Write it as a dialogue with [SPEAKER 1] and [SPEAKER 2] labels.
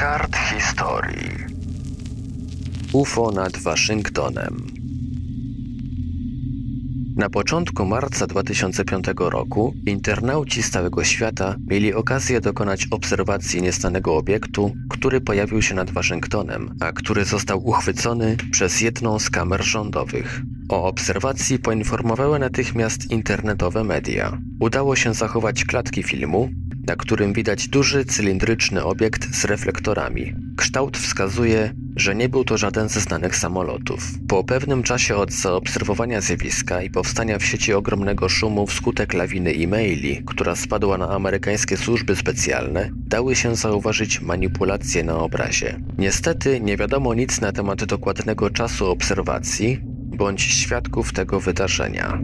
[SPEAKER 1] kart historii. UFO nad Waszyngtonem. Na początku marca 2005 roku internauci z całego świata mieli okazję dokonać obserwacji niestanego obiektu, który pojawił się nad Waszyngtonem, a który został uchwycony przez jedną z kamer rządowych. O obserwacji poinformowały natychmiast internetowe media. Udało się zachować klatki filmu, na którym widać duży cylindryczny obiekt z reflektorami. Kształt wskazuje, że nie był to żaden ze znanych samolotów. Po pewnym czasie od zaobserwowania zjawiska i powstania w sieci ogromnego szumu wskutek lawiny e-maili, która spadła na amerykańskie służby specjalne, dały się zauważyć manipulacje na obrazie. Niestety nie wiadomo nic na temat dokładnego czasu obserwacji bądź świadków tego wydarzenia.